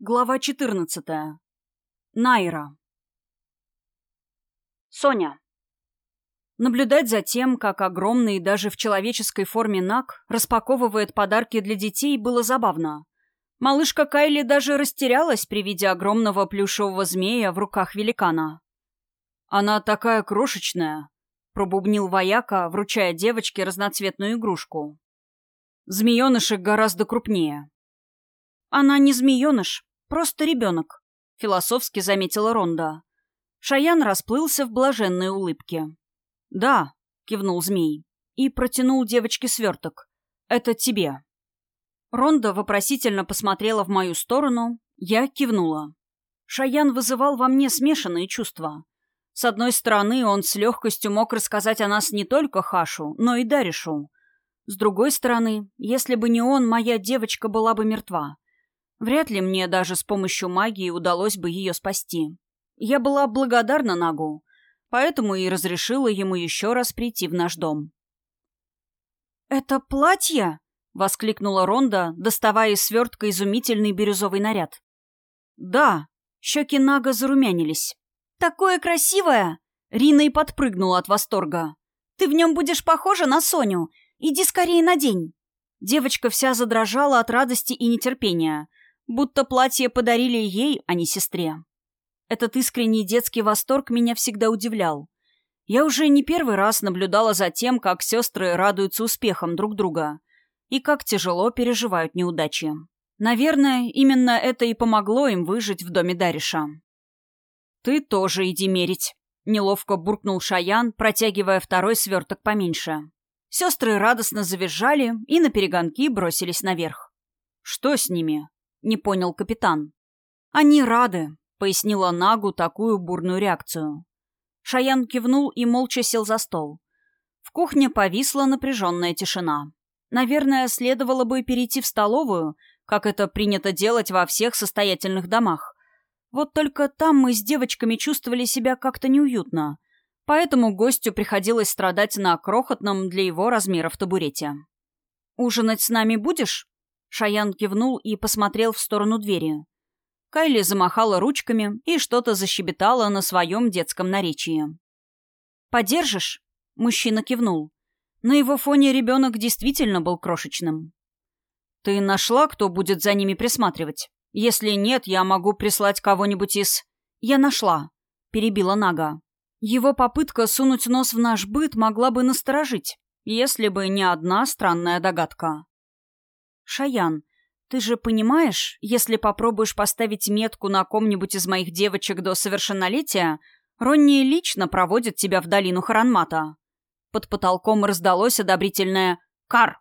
Глава 14. Найра. Соня. Наблюдать за тем, как огромный даже в человеческой форме Нак распаковывает подарки для детей, было забавно. Малышка Кайли даже растерялась при виде огромного плюшевого змея в руках великана. «Она такая крошечная», — пробубнил вояка, вручая девочке разноцветную игрушку. «Змеенышек гораздо крупнее». «Она не змееныш», Просто ребенок», — философски заметила Ронда. Шаян расплылся в блаженной улыбке. «Да», — кивнул змей и протянул девочке сверток. «Это тебе». Ронда вопросительно посмотрела в мою сторону, я кивнула. Шаян вызывал во мне смешанные чувства. С одной стороны, он с легкостью мог рассказать о нас не только Хашу, но и Даришу. С другой стороны, если бы не он, моя девочка была бы мертва. Вряд ли мне даже с помощью магии удалось бы ее спасти. Я была благодарна Нагу, поэтому и разрешила ему еще раз прийти в наш дом. «Это платье?» — воскликнула Ронда, доставая из свертка изумительный бирюзовый наряд. «Да», — щеки Нага зарумянились. «Такое красивое!» — Рина и подпрыгнула от восторга. «Ты в нем будешь похожа на Соню. Иди скорее надень». Девочка вся задрожала от радости и нетерпения — Будто платье подарили ей, а не сестре. Этот искренний детский восторг меня всегда удивлял. Я уже не первый раз наблюдала за тем, как сестры радуются успехам друг друга и как тяжело переживают неудачи. Наверное, именно это и помогло им выжить в доме Дариша. «Ты тоже иди мерить», — неловко буркнул Шаян, протягивая второй сверток поменьше. Сестры радостно завизжали и на перегонки бросились наверх. «Что с ними?» — не понял капитан. «Они рады», — пояснила Нагу такую бурную реакцию. Шаян кивнул и молча сел за стол. В кухне повисла напряженная тишина. Наверное, следовало бы перейти в столовую, как это принято делать во всех состоятельных домах. Вот только там мы с девочками чувствовали себя как-то неуютно, поэтому гостю приходилось страдать на крохотном для его размеров табурете. «Ужинать с нами будешь?» Шаян кивнул и посмотрел в сторону двери. Кайли замахала ручками и что-то защебетала на своем детском наречии. «Подержишь?» — мужчина кивнул. На его фоне ребенок действительно был крошечным. «Ты нашла, кто будет за ними присматривать? Если нет, я могу прислать кого-нибудь из...» «Я нашла», — перебила Нага. Его попытка сунуть нос в наш быт могла бы насторожить, если бы не одна странная догадка. «Шаян, ты же понимаешь, если попробуешь поставить метку на ком-нибудь из моих девочек до совершеннолетия, Ронни лично проводит тебя в долину Харанмата». Под потолком раздалось одобрительное «Кар!».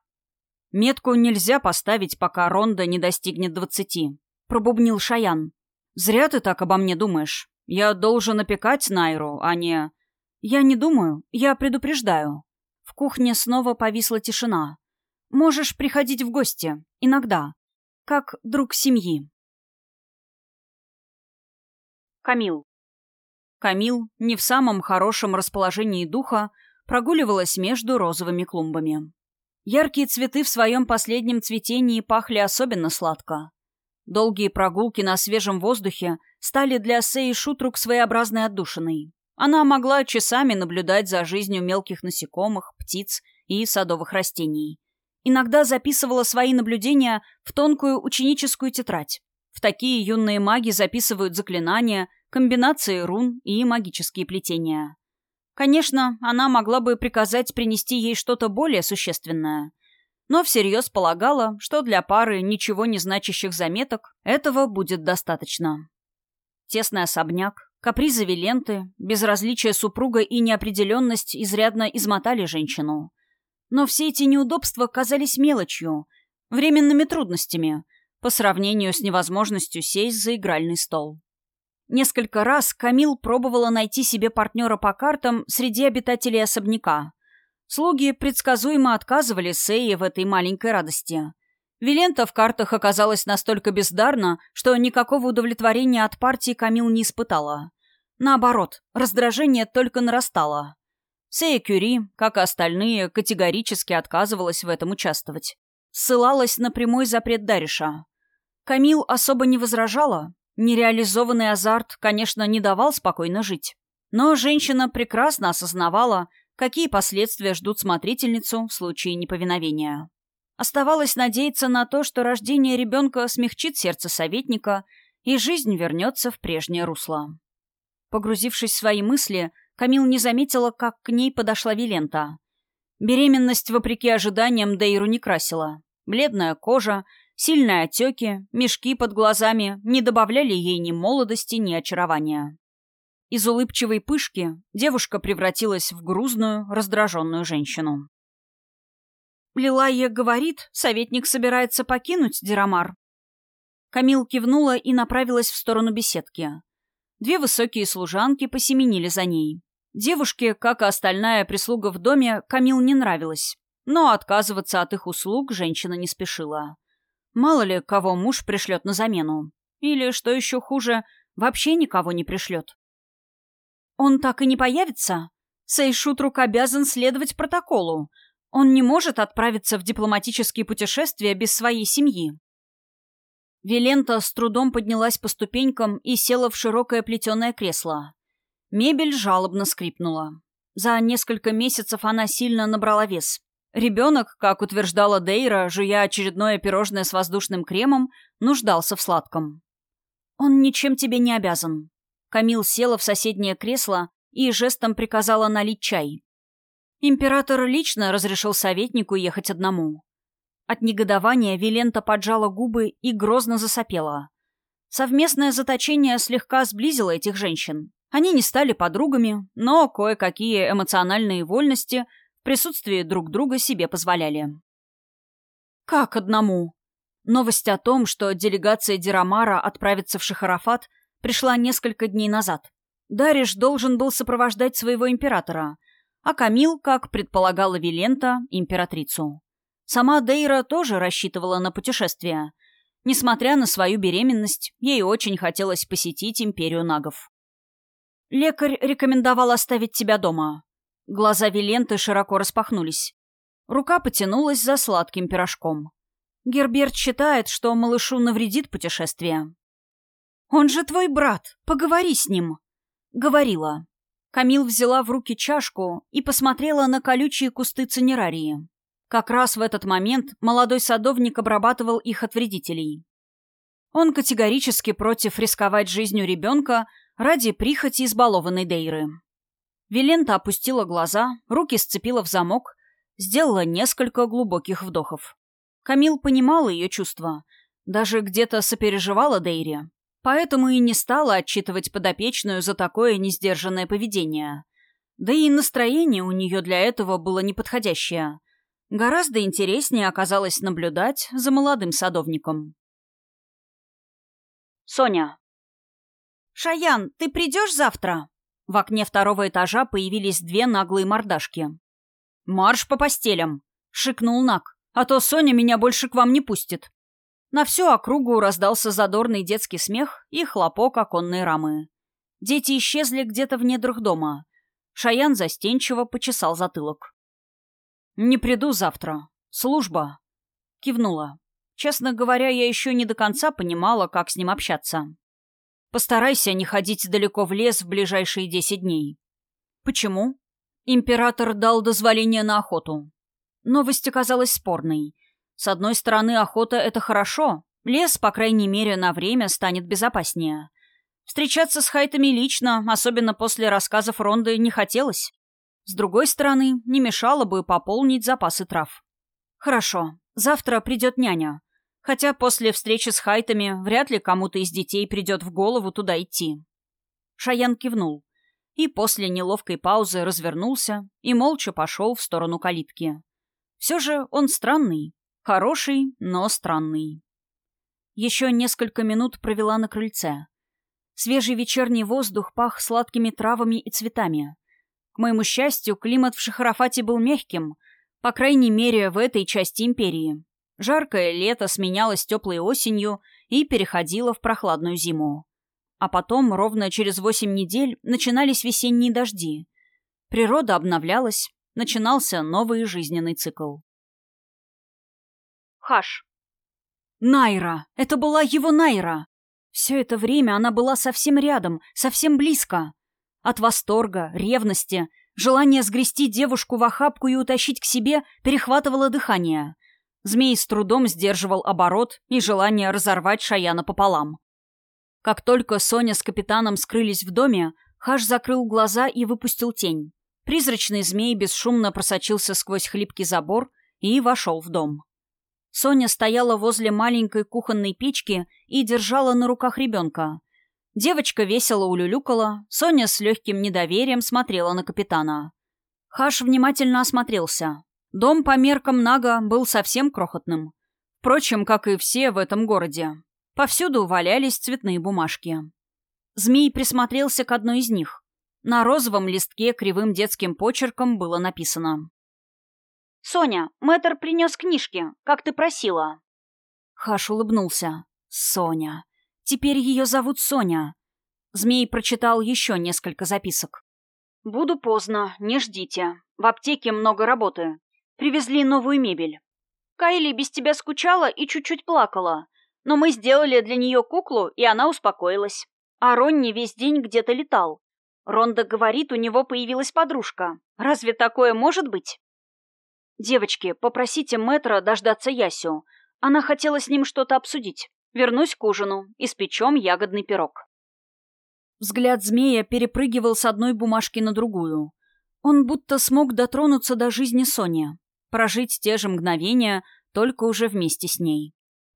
«Метку нельзя поставить, пока Ронда не достигнет двадцати», — пробубнил Шаян. «Зря ты так обо мне думаешь. Я должен опекать Найру, а не...» «Я не думаю, я предупреждаю». В кухне снова повисла тишина. Можешь приходить в гости. Иногда. Как друг семьи. Камил. Камил, не в самом хорошем расположении духа, прогуливалась между розовыми клумбами. Яркие цветы в своем последнем цветении пахли особенно сладко. Долгие прогулки на свежем воздухе стали для Сеи Шутрук своеобразной отдушиной. Она могла часами наблюдать за жизнью мелких насекомых, птиц и садовых растений иногда записывала свои наблюдения в тонкую ученическую тетрадь. В такие юные маги записывают заклинания, комбинации рун и магические плетения. Конечно, она могла бы приказать принести ей что-то более существенное, но всерьез полагала, что для пары ничего не значащих заметок этого будет достаточно. Тесный особняк, капризы Виленты, безразличие супруга и неопределенность изрядно измотали женщину. Но все эти неудобства казались мелочью, временными трудностями, по сравнению с невозможностью сесть за игральный стол. Несколько раз Камил пробовала найти себе партнера по картам среди обитателей особняка. Слуги предсказуемо отказывали Сее в этой маленькой радости. Вилента в картах оказалась настолько бездарна, что никакого удовлетворения от партии Камил не испытала. Наоборот, раздражение только нарастало. Сея Кюри, как и остальные, категорически отказывалась в этом участвовать. Ссылалась на прямой запрет Дариша. Камил особо не возражала. Нереализованный азарт, конечно, не давал спокойно жить. Но женщина прекрасно осознавала, какие последствия ждут смотрительницу в случае неповиновения. Оставалось надеяться на то, что рождение ребенка смягчит сердце советника, и жизнь вернется в прежнее русло. Погрузившись в свои мысли, Камил не заметила, как к ней подошла Вилента. Беременность, вопреки ожиданиям, Дейру не красила. Бледная кожа, сильные отеки, мешки под глазами не добавляли ей ни молодости, ни очарования. Из улыбчивой пышки девушка превратилась в грузную, раздраженную женщину. Лилайя говорит, советник собирается покинуть Дирамар. Камил кивнула и направилась в сторону беседки. Две высокие служанки посеменили за ней. Девушке, как и остальная прислуга в доме, Камил не нравилась, но отказываться от их услуг женщина не спешила. Мало ли, кого муж пришлет на замену. Или, что еще хуже, вообще никого не пришлет. Он так и не появится? Сейшутрук обязан следовать протоколу. Он не может отправиться в дипломатические путешествия без своей семьи. Вилента с трудом поднялась по ступенькам и села в широкое плетеное кресло. Мебель жалобно скрипнула. За несколько месяцев она сильно набрала вес. Ребенок, как утверждала Дейра, жуя очередное пирожное с воздушным кремом, нуждался в сладком. «Он ничем тебе не обязан», Камил села в соседнее кресло и жестом приказала налить чай. Император лично разрешил советнику ехать одному. От негодования Вилента поджала губы и грозно засопела. Совместное заточение слегка сблизило этих женщин. Они не стали подругами, но кое-какие эмоциональные вольности в присутствии друг друга себе позволяли. «Как одному?» Новость о том, что делегация Дирамара отправится в Шахарафат, пришла несколько дней назад. Дариш должен был сопровождать своего императора, а Камил, как предполагала Вилента, императрицу. Сама Дейра тоже рассчитывала на путешествие. Несмотря на свою беременность, ей очень хотелось посетить империю нагов. «Лекарь рекомендовал оставить тебя дома». Глаза Виленты широко распахнулись. Рука потянулась за сладким пирожком. Герберт считает, что малышу навредит путешествие. «Он же твой брат. Поговори с ним». Говорила. Камил взяла в руки чашку и посмотрела на колючие кусты цинерарии. Как раз в этот момент молодой садовник обрабатывал их от вредителей. Он категорически против рисковать жизнью ребенка ради прихоти избалованной Дейры. Вилента опустила глаза, руки сцепила в замок, сделала несколько глубоких вдохов. Камил понимала ее чувства, даже где-то сопереживала Дейре поэтому и не стала отчитывать подопечную за такое несдержанное поведение. Да и настроение у нее для этого было неподходящее. Гораздо интереснее оказалось наблюдать за молодым садовником. Соня. «Шаян, ты придешь завтра?» В окне второго этажа появились две наглые мордашки. «Марш по постелям!» — шикнул Нак. «А то Соня меня больше к вам не пустит». На всю округу раздался задорный детский смех и хлопок оконной рамы. Дети исчезли где-то в недрах дома. Шаян застенчиво почесал затылок. «Не приду завтра. Служба». Кивнула. Честно говоря, я еще не до конца понимала, как с ним общаться. «Постарайся не ходить далеко в лес в ближайшие десять дней». «Почему?» Император дал дозволение на охоту. Новость оказалась спорной — с одной стороны, охота — это хорошо. Лес, по крайней мере, на время станет безопаснее. Встречаться с хайтами лично, особенно после рассказов Ронды, не хотелось. С другой стороны, не мешало бы пополнить запасы трав. Хорошо, завтра придет няня. Хотя после встречи с хайтами вряд ли кому-то из детей придет в голову туда идти. Шаян кивнул и после неловкой паузы развернулся и молча пошел в сторону калитки. Все же он странный, Хороший, но странный. Еще несколько минут провела на крыльце. Свежий вечерний воздух пах сладкими травами и цветами. К моему счастью, климат в Шахарафате был мягким, по крайней мере, в этой части империи. Жаркое лето сменялось теплой осенью и переходило в прохладную зиму. А потом, ровно через восемь недель, начинались весенние дожди. Природа обновлялась, начинался новый жизненный цикл. Хаш. Найра! Это была его Найра! Все это время она была совсем рядом, совсем близко. От восторга, ревности, желания сгрести девушку в охапку и утащить к себе перехватывало дыхание. Змей с трудом сдерживал оборот и желание разорвать Шаяна пополам. Как только Соня с капитаном скрылись в доме, Хаш закрыл глаза и выпустил тень. Призрачный змей бесшумно просочился сквозь хлипкий забор и вошел в дом. Соня стояла возле маленькой кухонной печки и держала на руках ребенка. Девочка весело улюлюкала, Соня с легким недоверием смотрела на капитана. Хаш внимательно осмотрелся. Дом по меркам Нага был совсем крохотным. Впрочем, как и все в этом городе. Повсюду валялись цветные бумажки. Змей присмотрелся к одной из них. На розовом листке кривым детским почерком было написано. «Соня, мэтр принес книжки, как ты просила». Хаш улыбнулся. «Соня. Теперь ее зовут Соня». Змей прочитал еще несколько записок. «Буду поздно, не ждите. В аптеке много работы. Привезли новую мебель. Кайли без тебя скучала и чуть-чуть плакала. Но мы сделали для нее куклу, и она успокоилась. А Ронни весь день где-то летал. Ронда говорит, у него появилась подружка. Разве такое может быть? Девочки, попросите мэтра дождаться Ясю. Она хотела с ним что-то обсудить. Вернусь к ужину. Испечем ягодный пирог. Взгляд змея перепрыгивал с одной бумажки на другую. Он будто смог дотронуться до жизни Сони. Прожить те же мгновения, только уже вместе с ней.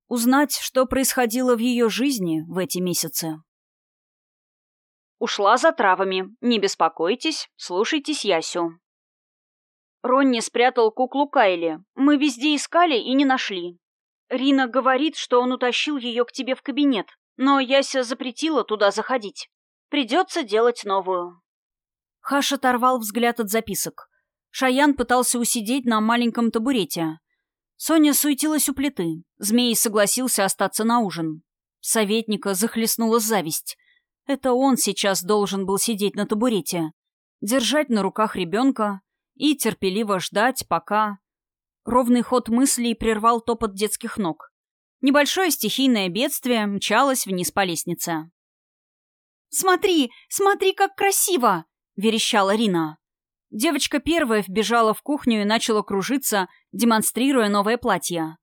Узнать, что происходило в ее жизни в эти месяцы. Ушла за травами. Не беспокойтесь, слушайтесь Ясю. Ронни спрятал куклу Кайли. Мы везде искали и не нашли. Рина говорит, что он утащил ее к тебе в кабинет, но Яся запретила туда заходить. Придется делать новую. Хаш оторвал взгляд от записок. Шаян пытался усидеть на маленьком табурете. Соня суетилась у плиты. Змей согласился остаться на ужин. Советника захлестнула зависть. Это он сейчас должен был сидеть на табурете, держать на руках ребенка и терпеливо ждать, пока... Ровный ход мыслей прервал топот детских ног. Небольшое стихийное бедствие мчалось вниз по лестнице. «Смотри, смотри, как красиво!» — верещала Рина. Девочка первая вбежала в кухню и начала кружиться, демонстрируя новое платье.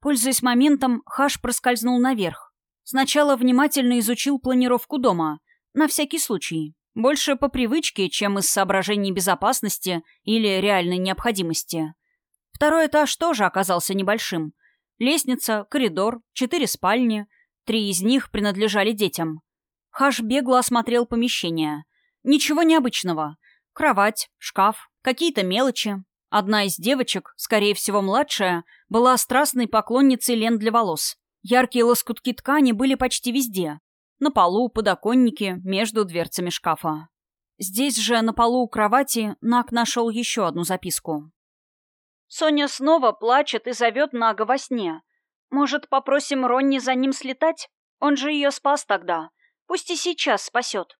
Пользуясь моментом, Хаш проскользнул наверх. Сначала внимательно изучил планировку дома, на всякий случай. Больше по привычке, чем из соображений безопасности или реальной необходимости. Второй этаж тоже оказался небольшим. Лестница, коридор, четыре спальни. Три из них принадлежали детям. Хаш бегло осмотрел помещение. Ничего необычного. Кровать, шкаф, какие-то мелочи. Одна из девочек, скорее всего младшая, была страстной поклонницей лент для волос. Яркие лоскутки ткани были почти везде. На полу, подоконнике, между дверцами шкафа. Здесь же, на полу у кровати, Нак нашел еще одну записку. «Соня снова плачет и зовет Нага во сне. Может, попросим Ронни за ним слетать? Он же ее спас тогда. Пусть и сейчас спасет».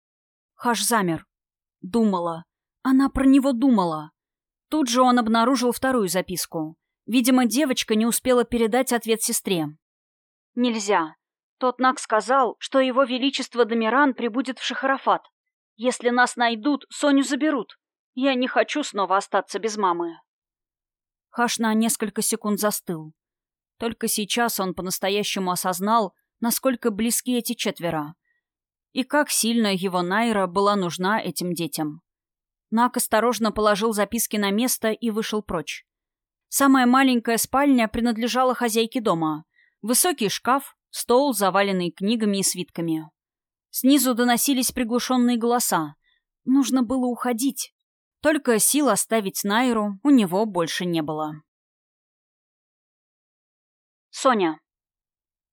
Хаш замер. Думала. Она про него думала. Тут же он обнаружил вторую записку. Видимо, девочка не успела передать ответ сестре. Нельзя. Тот Нак сказал, что его величество Домиран прибудет в Шахарафат. Если нас найдут, Соню заберут. Я не хочу снова остаться без мамы. Хаш на несколько секунд застыл. Только сейчас он по-настоящему осознал, насколько близки эти четверо. И как сильно его Найра была нужна этим детям. Нак осторожно положил записки на место и вышел прочь. Самая маленькая спальня принадлежала хозяйке дома. Высокий шкаф, стол, заваленный книгами и свитками. Снизу доносились приглушенные голоса. Нужно было уходить. Только сил оставить Найру у него больше не было. Соня.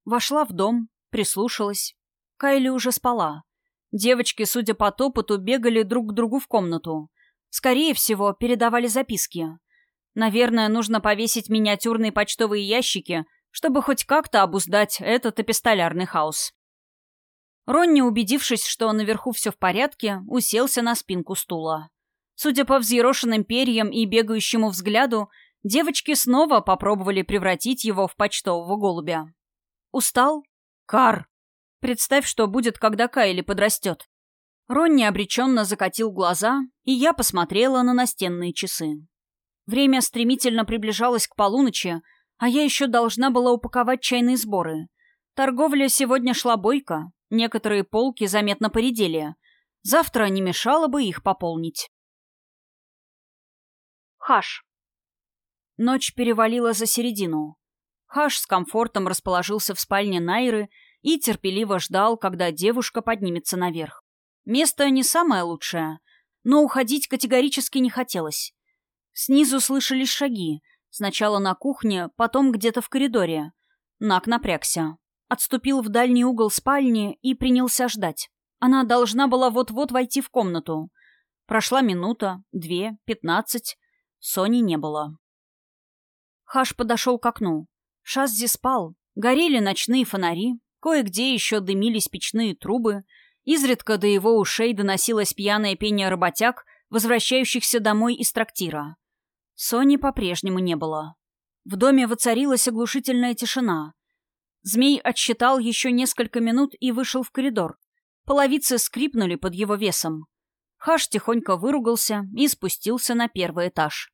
Вошла в дом, прислушалась. Кайли уже спала. Девочки, судя по топоту, бегали друг к другу в комнату. Скорее всего, передавали записки. Наверное, нужно повесить миниатюрные почтовые ящики — чтобы хоть как-то обуздать этот эпистолярный хаос. Ронни, убедившись, что наверху все в порядке, уселся на спинку стула. Судя по взъерошенным перьям и бегающему взгляду, девочки снова попробовали превратить его в почтового голубя. Устал? Кар. Представь, что будет, когда Кайли подрастет. Ронни обреченно закатил глаза, и я посмотрела на настенные часы. Время стремительно приближалось к полуночи, а я еще должна была упаковать чайные сборы. Торговля сегодня шла бойко, некоторые полки заметно поредели. Завтра не мешало бы их пополнить. Хаш. Ночь перевалила за середину. Хаш с комфортом расположился в спальне Найры и терпеливо ждал, когда девушка поднимется наверх. Место не самое лучшее, но уходить категорически не хотелось. Снизу слышались шаги, сначала на кухне, потом где-то в коридоре. Нак напрягся. Отступил в дальний угол спальни и принялся ждать. Она должна была вот-вот войти в комнату. Прошла минута, две, пятнадцать. Сони не было. Хаш подошел к окну. Шаззи спал. Горели ночные фонари. Кое-где еще дымились печные трубы. Изредка до его ушей доносилось пьяное пение работяг, возвращающихся домой из трактира. Сони по-прежнему не было. В доме воцарилась оглушительная тишина. Змей отсчитал еще несколько минут и вышел в коридор. Половицы скрипнули под его весом. Хаш тихонько выругался и спустился на первый этаж.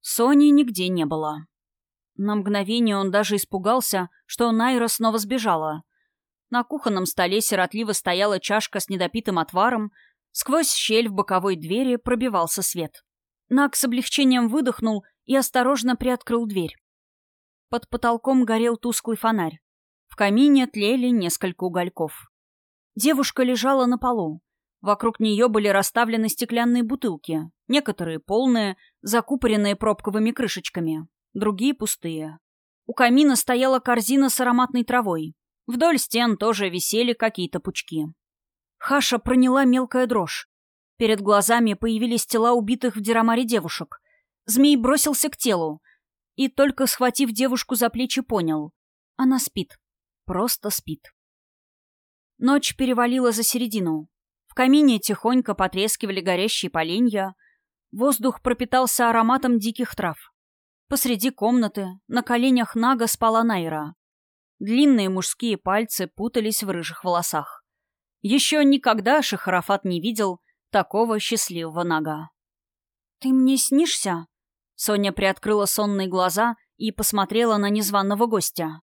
Сони нигде не было. На мгновение он даже испугался, что Найра снова сбежала. На кухонном столе сиротливо стояла чашка с недопитым отваром, сквозь щель в боковой двери пробивался свет. Нак с облегчением выдохнул и осторожно приоткрыл дверь. Под потолком горел тусклый фонарь. В камине тлели несколько угольков. Девушка лежала на полу. Вокруг нее были расставлены стеклянные бутылки, некоторые полные, закупоренные пробковыми крышечками, другие пустые. У камина стояла корзина с ароматной травой. Вдоль стен тоже висели какие-то пучки. Хаша проняла мелкая дрожь. Перед глазами появились тела убитых в Дирамаре девушек. Змей бросился к телу. И только схватив девушку за плечи, понял. Она спит. Просто спит. Ночь перевалила за середину. В камине тихонько потрескивали горящие поленья. Воздух пропитался ароматом диких трав. Посреди комнаты, на коленях Нага спала Найра. Длинные мужские пальцы путались в рыжих волосах. Еще никогда Шахарафат не видел такого счастливого нога. «Ты мне снишься?» Соня приоткрыла сонные глаза и посмотрела на незваного гостя.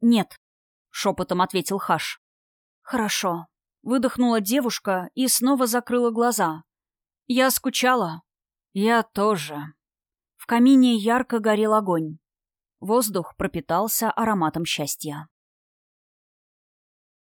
«Нет», — шепотом ответил Хаш. «Хорошо», — выдохнула девушка и снова закрыла глаза. «Я скучала». «Я тоже». В камине ярко горел огонь. Воздух пропитался ароматом счастья.